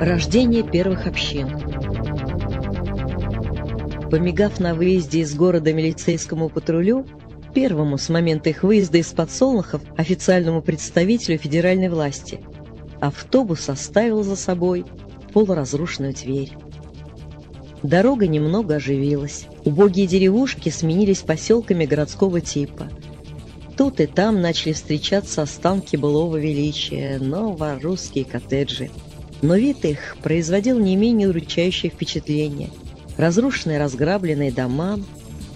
Рождение первых общин Помигав на выезде из города милицейскому патрулю, первому с момента их выезда из подсолнухов официальному представителю федеральной власти, автобус оставил за собой полуразрушенную дверь. Дорога немного оживилась. Убогие деревушки сменились поселками городского типа. Тут и там начали встречаться останки былого величия, новорусские коттеджи. Но вид их производил не менее уручающее впечатление. Разрушенные разграбленные дома,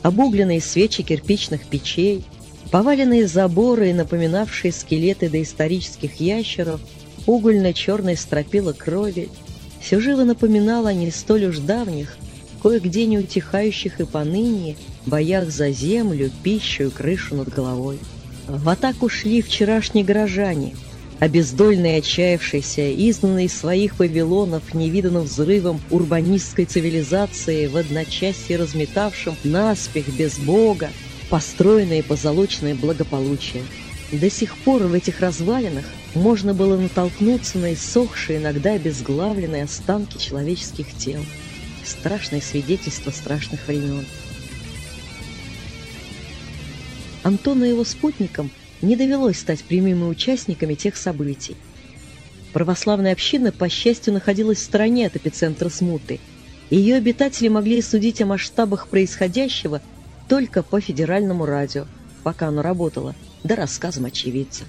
обугленные свечи кирпичных печей, поваленные заборы и напоминавшие скелеты доисторических ящеров, угольно-черные стропила крови — все живо напоминало о не столь уж давних, кое-где не утихающих и поныне, боях за землю, пищу и крышу над головой. В атаку шли вчерашние горожане, обездольные отчаявшиеся, изгнанные из своих павилонов невиданным взрывом урбанистской цивилизации, в одночасье разметавшим наспех без Бога, построенное и позолоченное благополучие. До сих пор в этих развалинах можно было натолкнуться на иссохшие, иногда обезглавленные останки человеческих тел. Страшное свидетельство страшных времен. Антону и его спутникам не довелось стать прямыми участниками тех событий. Православная община, по счастью, находилась в стороне от эпицентра смуты. Ее обитатели могли судить о масштабах происходящего только по федеральному радио, пока оно работало, да рассказам очевидцев.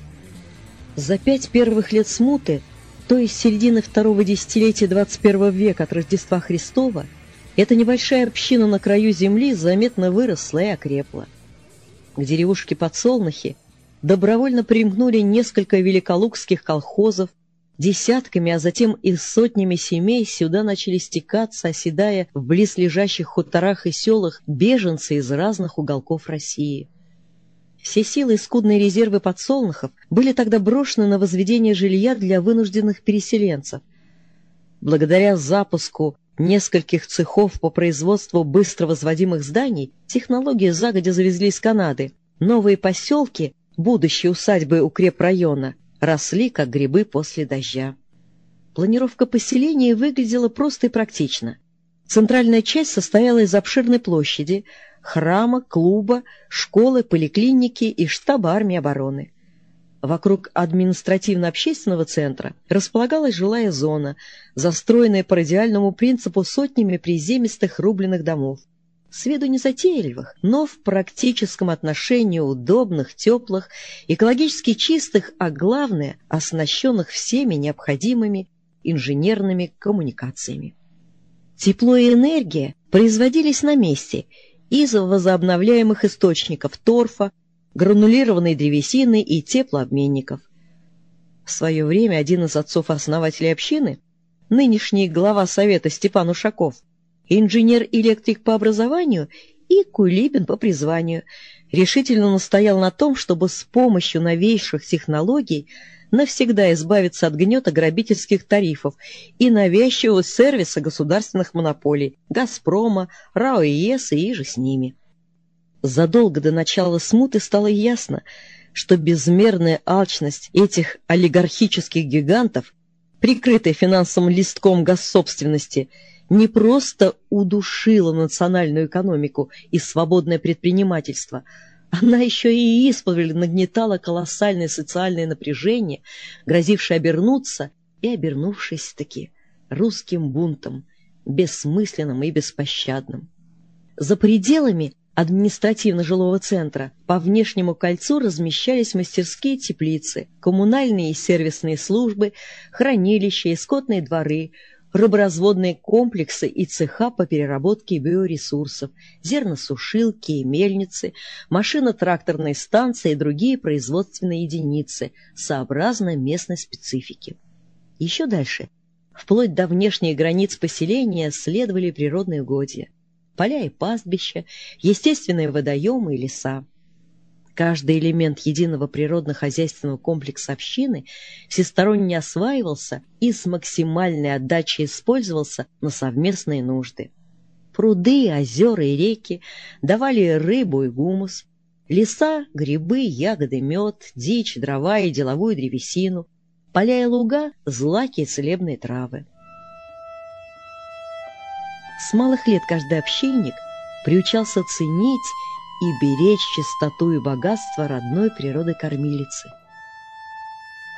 За пять первых лет смуты, то есть середины второго десятилетия 21 века от Рождества Христова, эта небольшая община на краю земли заметно выросла и окрепла. К деревушке Подсолнухи добровольно примкнули несколько великолукских колхозов, десятками, а затем и сотнями семей сюда начали стекаться, оседая в близлежащих хуторах и селах беженцы из разных уголков России. Все силы и скудные резервы подсолнухов были тогда брошены на возведение жилья для вынужденных переселенцев. Благодаря запуску нескольких цехов по производству быстро возводимых зданий, технологии загодя завезли из Канады. Новые поселки, будущие усадьбы укрепрайона, росли, как грибы после дождя. Планировка поселения выглядела просто и практично. Центральная часть состояла из обширной площади – храма, клуба, школы, поликлиники и штаба армии обороны. Вокруг административно-общественного центра располагалась жилая зона, застроенная по радиальному принципу сотнями приземистых рубленых домов. С виду незатейливых, но в практическом отношении удобных, теплых, экологически чистых, а главное, оснащенных всеми необходимыми инженерными коммуникациями. Тепло и энергия производились на месте – из возобновляемых источников торфа, гранулированной древесины и теплообменников. В свое время один из отцов-основателей общины, нынешний глава совета Степан Ушаков, инженер-электрик по образованию и кулибин по призванию, решительно настоял на том, чтобы с помощью новейших технологий навсегда избавиться от гнета грабительских тарифов и навязчивого сервиса государственных монополий «Газпрома», РАО и ЕС и же с ними. Задолго до начала смуты стало ясно, что безмерная алчность этих олигархических гигантов, прикрытая финансовым листком госсобственности, не просто удушила национальную экономику и свободное предпринимательство – она еще и исповедь нагнетала колоссальное социальное напряжение, грозившее обернуться и обернувшись-таки русским бунтом, бессмысленным и беспощадным. За пределами административно-жилого центра по внешнему кольцу размещались мастерские теплицы, коммунальные и сервисные службы, хранилища и скотные дворы, рыборазводные комплексы и цеха по переработке биоресурсов, зерносушилки и мельницы, машино-тракторные станции и другие производственные единицы, сообразно местной специфике. Еще дальше, вплоть до внешних границ поселения, следовали природные угодья, поля и пастбища, естественные водоемы и леса. Каждый элемент единого природно-хозяйственного комплекса общины всесторонне осваивался и с максимальной отдачей использовался на совместные нужды. Пруды, озера и реки давали рыбу и гумус, леса, грибы, ягоды, мед, дичь, дрова и деловую древесину, поля и луга – злаки и целебные травы. С малых лет каждый общинник приучался ценить и беречь чистоту и богатство родной природы кормилицы.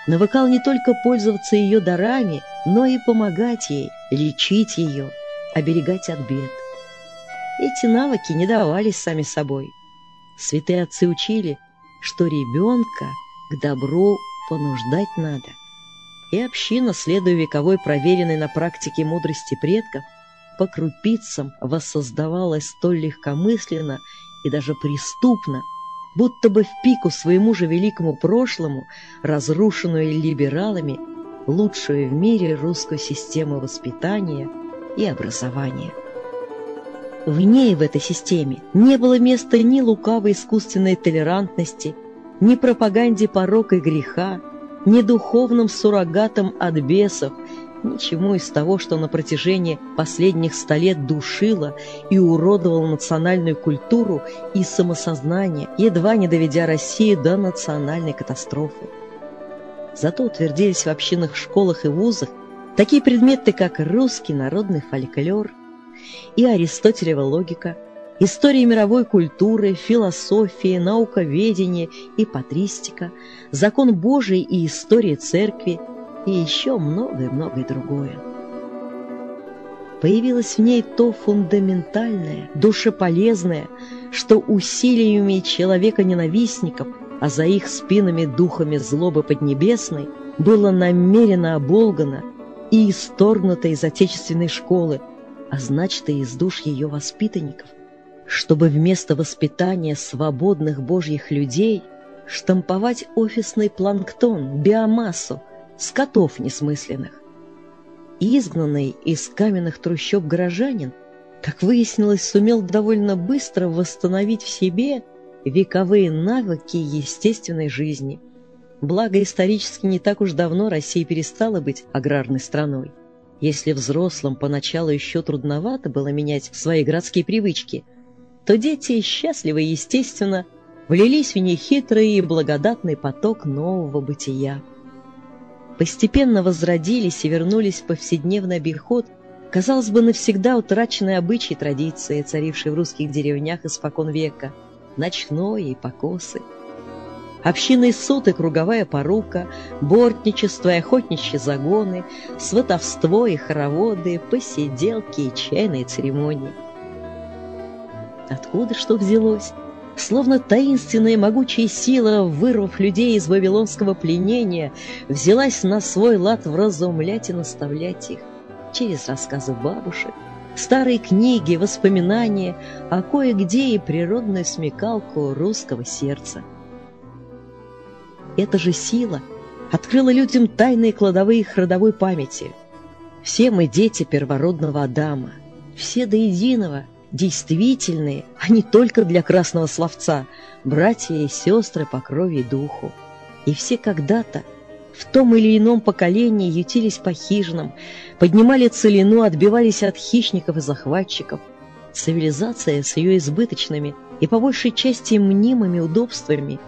Навыкал не только пользоваться ее дарами, но и помогать ей, лечить ее, оберегать от бед. Эти навыки не давались сами собой. Святые отцы учили, что ребенка к добру понуждать надо. И община, следуя вековой проверенной на практике мудрости предков, по крупицам воссоздавалась столь легкомысленно и даже преступно, будто бы в пику своему же великому прошлому, разрушенную либералами, лучшую в мире русскую систему воспитания и образования. В ней, в этой системе, не было места ни лукавой искусственной толерантности, ни пропаганде порока и греха, ни духовным суррогатам от бесов, ничему из того, что на протяжении последних ста лет душило и уродовало национальную культуру и самосознание, едва не доведя Россию до национальной катастрофы. Зато утвердились в общинных школах и вузах такие предметы, как русский народный фольклор и аристотелева логика, история мировой культуры, философия, науковедение и патристика, закон Божий и история церкви, и еще многое-многое другое. Появилось в ней то фундаментальное, душеполезное, что усилиями человека-ненавистников, а за их спинами духами злобы поднебесной, было намеренно оболгано и исторгнуто из отечественной школы, а значит и из душ ее воспитанников, чтобы вместо воспитания свободных божьих людей штамповать офисный планктон, биомассу, скотов несмысленных. Изгнанный из каменных трущоб горожанин, как выяснилось, сумел довольно быстро восстановить в себе вековые навыки естественной жизни. Благо, исторически не так уж давно Россия перестала быть аграрной страной. Если взрослым поначалу еще трудновато было менять свои городские привычки, то дети, счастливы и естественно, влились в нехитрый и благодатный поток нового бытия постепенно возродились и вернулись в повседневный обиход, казалось бы, навсегда утраченные обычаи и традиции, царившие в русских деревнях испокон века, ночное и покосы. Общинный суд и круговая порука, бортничество и охотничьи загоны, сватовство и хороводы, посиделки и чайные церемонии. Откуда что взялось? Словно таинственная могучая сила, вырвав людей из вавилонского пленения, взялась на свой лад вразумлять и наставлять их через рассказы бабушек, старые книги, воспоминания, а кое-где и природную смекалку русского сердца. Эта же сила открыла людям тайные кладовые их родовой памяти. Все мы дети первородного Адама, все до единого — действительные, а не только для красного словца, братья и сестры по крови и духу. И все когда-то в том или ином поколении ютились по хижинам, поднимали целину, отбивались от хищников и захватчиков. Цивилизация с ее избыточными и по большей части мнимыми удобствами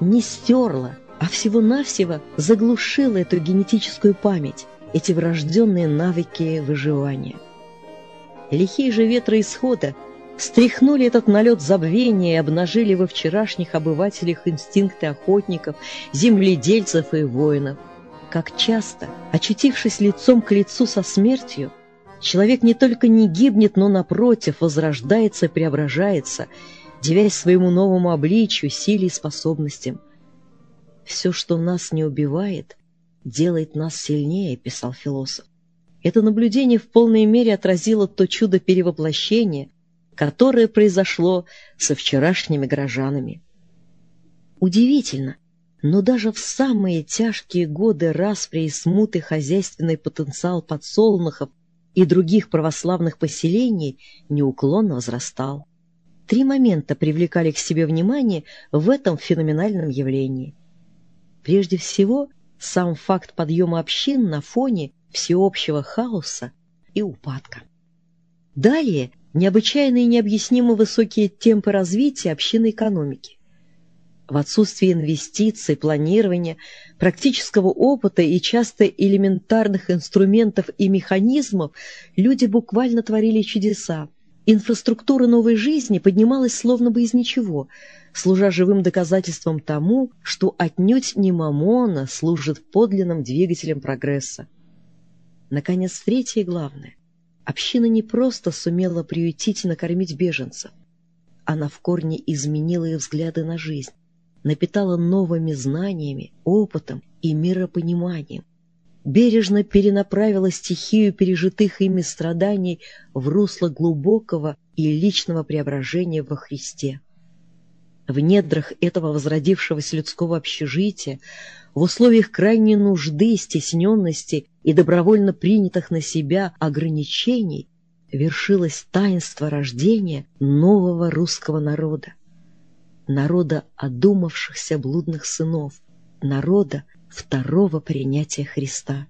не стерла, а всего-навсего заглушила эту генетическую память, эти врожденные навыки выживания. Лихие же ветры исхода стряхнули этот налет забвения и обнажили во вчерашних обывателях инстинкты охотников, земледельцев и воинов. Как часто, очутившись лицом к лицу со смертью, человек не только не гибнет, но, напротив, возрождается и преображается, девясь своему новому обличию, силе и способностям. «Все, что нас не убивает, делает нас сильнее», — писал философ. Это наблюдение в полной мере отразило то чудо перевоплощения, которое произошло со вчерашними горожанами. Удивительно, но даже в самые тяжкие годы распри и смуты хозяйственный потенциал подсолнухов и других православных поселений неуклонно возрастал. Три момента привлекали к себе внимание в этом феноменальном явлении. Прежде всего, сам факт подъема общин на фоне – всеобщего хаоса и упадка. Далее необычайные и необъяснимо высокие темпы развития общинной экономики. В отсутствии инвестиций, планирования, практического опыта и часто элементарных инструментов и механизмов люди буквально творили чудеса. Инфраструктура новой жизни поднималась словно бы из ничего, служа живым доказательством тому, что отнюдь не Мамона служит подлинным двигателем прогресса. Наконец, третье и главное. Община не просто сумела приютить и накормить беженцев. Она в корне изменила их взгляды на жизнь напитала новыми знаниями, опытом и миропониманием, бережно перенаправила стихию пережитых ими страданий в русло глубокого и личного преображения во Христе. В недрах этого возродившегося людского общежития, в условиях крайней нужды, стесненности и добровольно принятых на себя ограничений, вершилось таинство рождения нового русского народа народа одумавшихся блудных сынов, народа второго принятия Христа.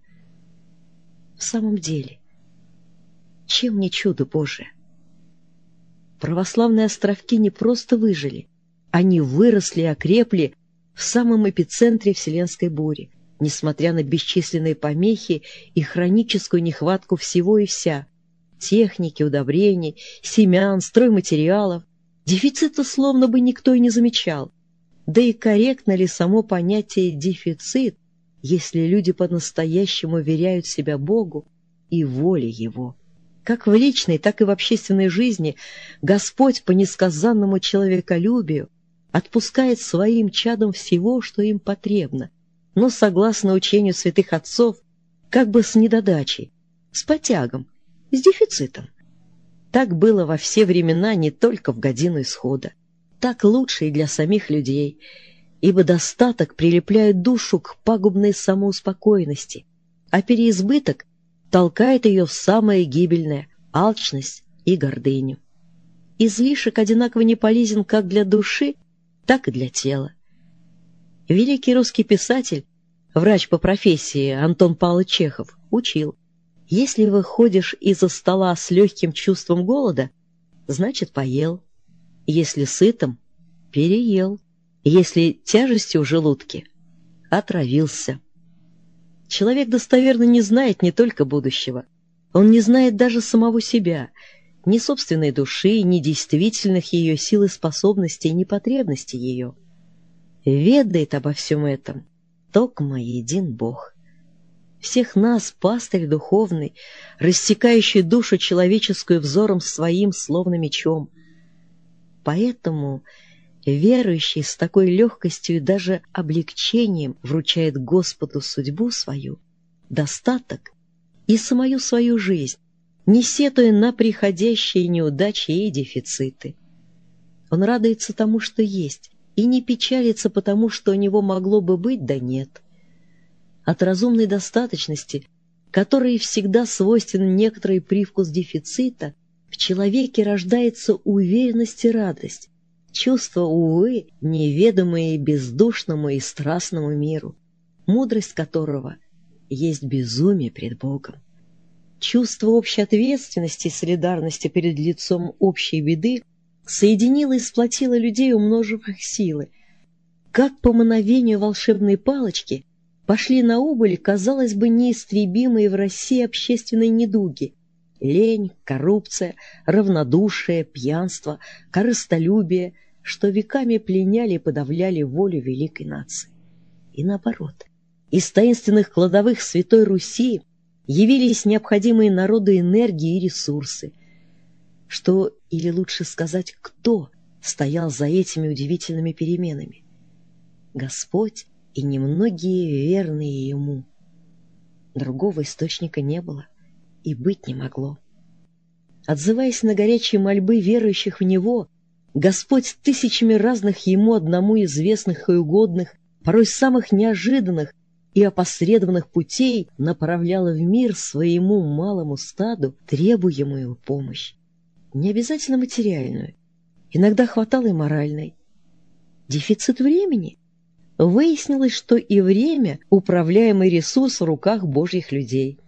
В самом деле, чем не чудо Божие? Православные островки не просто выжили, они выросли и окрепли в самом эпицентре вселенской бури, несмотря на бесчисленные помехи и хроническую нехватку всего и вся – техники, удобрений, семян, стройматериалов, Дефицита словно бы никто и не замечал. Да и корректно ли само понятие «дефицит», если люди по-настоящему веряют себя Богу и воле Его? Как в личной, так и в общественной жизни Господь по несказанному человеколюбию отпускает своим чадам всего, что им потребно, но, согласно учению святых отцов, как бы с недодачей, с потягом, с дефицитом. Так было во все времена не только в годину исхода. Так лучше и для самих людей, ибо достаток прилепляет душу к пагубной самоуспокоенности, а переизбыток толкает ее в самое гибельное – алчность и гордыню. Излишек одинаково не полезен как для души, так и для тела. Великий русский писатель, врач по профессии Антон Павлович Чехов, учил – если выходишь из-за стола с легким чувством голода, значит, поел. Если сытым — переел. Если тяжестью в желудке — отравился. Человек достоверно не знает не только будущего. Он не знает даже самого себя, ни собственной души, ни действительных ее сил и способностей, ни потребностей ее. Ведает обо всем этом только един Бог всех нас, пастырь духовный, рассекающий душу человеческую взором своим, словно мечом. Поэтому верующий с такой легкостью и даже облегчением вручает Господу судьбу свою, достаток и самую свою жизнь, не сетуя на приходящие неудачи и дефициты. Он радуется тому, что есть, и не печалится потому, что у него могло бы быть, да нет от разумной достаточности, которой всегда свойственен некоторый привкус дефицита, в человеке рождается уверенность и радость, чувство, увы, неведомое бездушному и страстному миру, мудрость которого есть безумие пред Богом. Чувство общей ответственности и солидарности перед лицом общей беды соединило и сплотило людей, умножив их силы. Как по мановению волшебной палочки – пошли на убыль, казалось бы, неистребимые в России общественные недуги. Лень, коррупция, равнодушие, пьянство, корыстолюбие, что веками пленяли и подавляли волю великой нации. И наоборот, из таинственных кладовых Святой Руси явились необходимые народу энергии и ресурсы. Что, или лучше сказать, кто стоял за этими удивительными переменами? Господь и немногие верные ему. Другого источника не было и быть не могло. Отзываясь на горячие мольбы верующих в Него, Господь тысячами разных Ему одному известных и угодных, порой самых неожиданных и опосредованных путей направлял в мир своему малому стаду требуемую помощь. Не обязательно материальную, иногда хватало и моральной. Дефицит времени — выяснилось, что и время – управляемый ресурс в руках Божьих людей.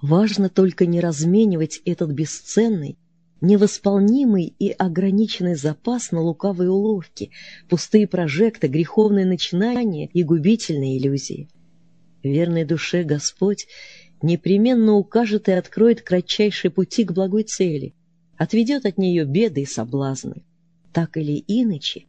Важно только не разменивать этот бесценный невосполнимый и ограниченный запас на лукавые уловки, пустые прожекты, греховные начинания и губительные иллюзии. Верной душе Господь непременно укажет и откроет кратчайшие пути к благой цели, отведет от нее беды и соблазны. Так или иначе,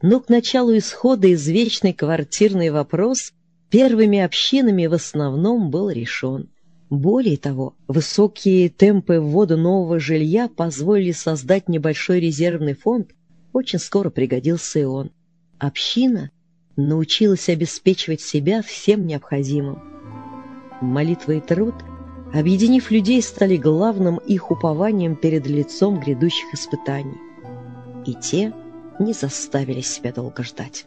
но к началу исхода извечный квартирный вопрос первыми общинами в основном был решен. Более того, высокие темпы ввода нового жилья позволили создать небольшой резервный фонд, очень скоро пригодился и он. Община научилась обеспечивать себя всем необходимым. Молитва и труд, объединив людей, стали главным их упованием перед лицом грядущих испытаний. И те не заставили себя долго ждать.